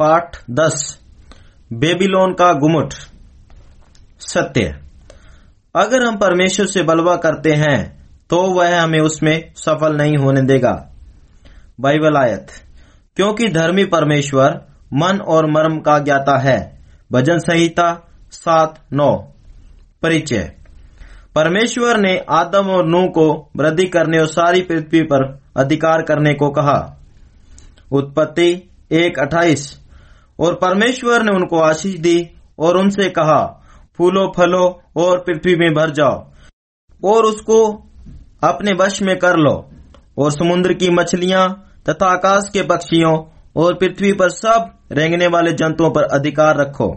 पाठ दस। बेबीलोन का गुमुट। सत्य। अगर हम परमेश्वर से बलवा करते हैं तो वह हमें उसमें सफल नहीं होने देगा। बाइबल आयत। क्योंकि धर्मी परमेश्वर मन और मर्म का ज्ञाता है। भजन संहिता सात, नौ। परिचय। परमेश्वर ने आदम और नूह को वृद्धि करने और सारी पृथ्वी पर अधिकार करने को कहा। उत्पत्ति एक, अट्ठाईस। और परमेश्वर ने उनको आशीष दी और उनसे कहा, फूलो, फलो और पृथ्वी में भर जाओ और उसको अपने वश में कर लो और समुद्र की मछलियाँ तथा आकाश के पक्षियों और पृथ्वी पर सब रेंगने वाले जंतुओं पर अधिकार रखो।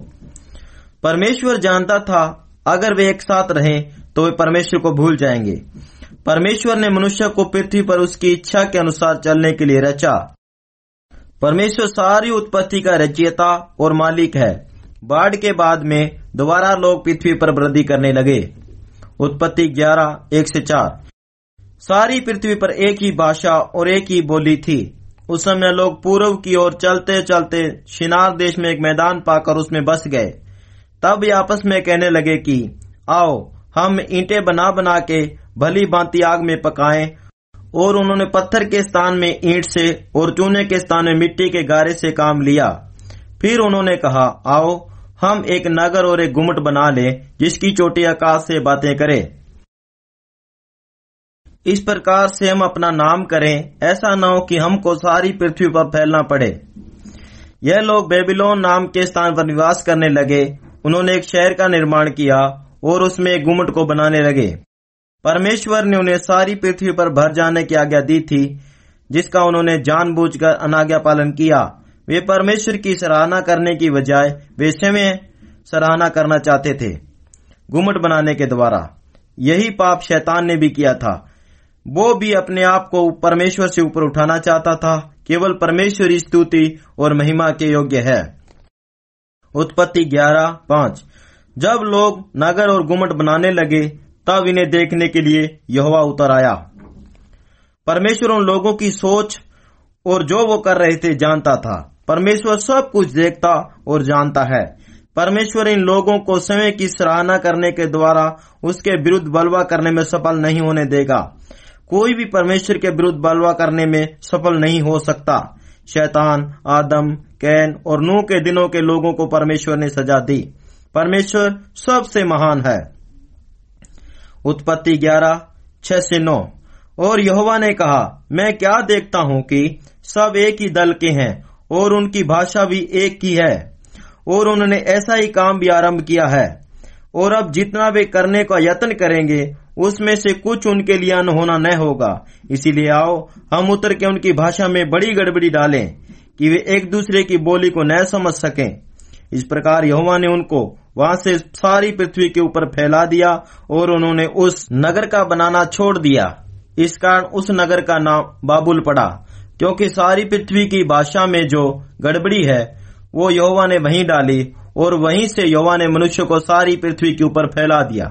परमेश्वर जानता था, अगर वे एक साथ रहें तो वे परमेश्वर को भूल जाएँगे। परमेश्वर ने मनुष्य को पृथ्वी पर उसकी इच्छा के अनुसार चलने के लिए रचा। परमेश्वर सारी उत्पत्ति का रचयिता और मालिक है। बाढ़ के बाद में दोबारा लोग पृथ्वी पर वृद्धि करने लगे। उत्पत्ति ग्यारह, एक से चार। सारी पृथ्वी पर एक ही भाषा और एक ही बोली थी। उस समय लोग पूर्व की ओर चलते चलते शिनार देश में एक मैदान पाकर उसमें बस गए। तब आपस में कहने लगे कि, आओ, हम ईंटें बना बना के भली भांति आग में पकाएँ और उन्होंने पत्थर के स्थान में ईंट से और चूने के स्थान में मिट्टी के गारे से काम लिया। फिर उन्होंने कहा, आओ, हम एक नगर और एक गुमट बना ले, जिसकी चोटी आकाश से बातें करें। इस प्रकार से हम अपना नाम करें, ऐसा न हो कि हमको सारी पृथ्वी पर फैलना पड़े। यह लोग बेबीलोन नाम के स्थान पर निवास करने लगे। उन्होंने एक शहर का निर्माण किया और उसमें एक गुमट को बनाने लगे। परमेश्वर ने उन्हें सारी पृथ्वी पर भर जाने की आज्ञा दी थी, जिसका उन्होंने जानबूझकर अनाज्ञा पालन किया। वे परमेश्वर की सराहना करने की बजाय वे स्वयं सराहना करना चाहते थे घुमट बनाने के द्वारा। यही पाप शैतान ने भी किया था। वो भी अपने आप को परमेश्वर से ऊपर उठाना चाहता था। केवल परमेश्वरी स्तुति और महिमा के योग्य है। उत्पत्ति ग्यारह, पाँच। जब लोग नगर और गुमट बनाने लगे तब इन्हें देखने के लिए यहोवा उतर आया। परमेश्वर उन लोगों की सोच और जो वो कर रहे थे जानता था। परमेश्वर सब कुछ देखता और जानता है। परमेश्वर इन लोगों को समय की सराहना करने के द्वारा उसके विरुद्ध बलवा करने में सफल नहीं होने देगा। कोई भी परमेश्वर के विरुद्ध बलवा करने में सफल नहीं हो सकता। शैतान, आदम, कैन और नूह के दिनों के लोगों को परमेश्वर ने सजा दी। परमेश्वर सबसे महान है। उत्पत्ति ग्यारह, छह से नौ। और यहोवा ने कहा, मैं क्या देखता हूँ कि सब एक ही दल के हैं और उनकी भाषा भी एक ही है। और उन्होंने ऐसा ही काम भी आरंभ किया है। और अब जितना वे करने का यत्न करेंगे, उसमें से कुछ उनके लिए अनहोना न होगा। इसीलिए आओ, हम उतर के उनकी भाषा में बड़ी गड़बड़ी डालें, कि वे एक दूसरे की बोली को न समझ सकें। इस प्रकार यहोवा ने उनको वहाँ से सारी पृथ्वी के ऊपर फैला दिया और उन्होंने उस नगर का बनाना छोड़ दिया। इस कारण उस नगर का नाम बाबुल पड़ा, क्योंकि सारी पृथ्वी की भाषा में जो गड़बड़ी है, वो यहोवा ने वहीं डाली और वहीं से यहोवा ने मनुष्य को सारी पृथ्वी के ऊपर फैला दिया।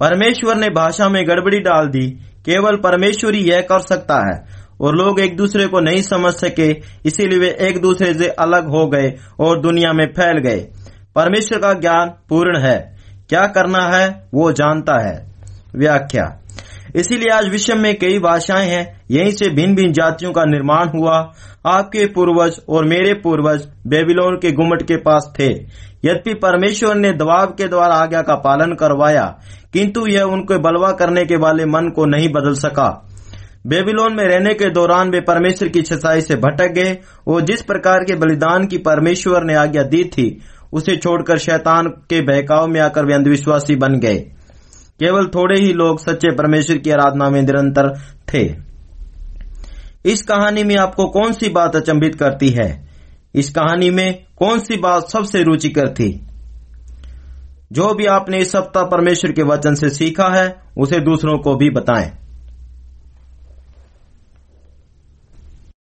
परमेश्वर ने भाषा में गड़बड़ी डाल दी, केवल परमेश्वर ही यह कर सकता है और लोग एक दूसरे को नहीं समझ सके, इसीलिए वे एक दूसरे से अलग हो गए और दुनिया में फैल गए। परमेश्वर का ज्ञान पूर्ण है। क्या करना है, वो जानता है। व्याख्या। इसीलिए आज विश्व में कई भाषाएँ हैं, यहीं से भिन्न भिन्न जातियों का निर्माण हुआ। आपके पूर्वज और मेरे पूर्वज बेबीलोन के गुमट के पास थे। यद्यपि परमेश्वर ने दबाव के द्वारा आज्ञा का पालन करवाया, किंतु यह उनको बलवा करने के वाले मन को नहीं बदल सका। बेबीलोन में रहने के दौरान वे परमेश्वर की छसाई से भटक गए और जिस प्रकार के बलिदान की परमेश्वर ने आज्ञा दी थी उसे छोड़कर शैतान के बहकाव में आकर वे अंधविश्वासी बन गए। केवल थोड़े ही लोग सच्चे परमेश्वर की आराधना में निरंतर थे। इस कहानी में आपको कौन सी बात अचंभित करती है? इस कहानी में कौन सी बात सबसे रुचिकर थी? जो भी आपने इस सप्ताह परमेश्वर के वचन से सीखा है, उसे दूसरों को भी बताएँ।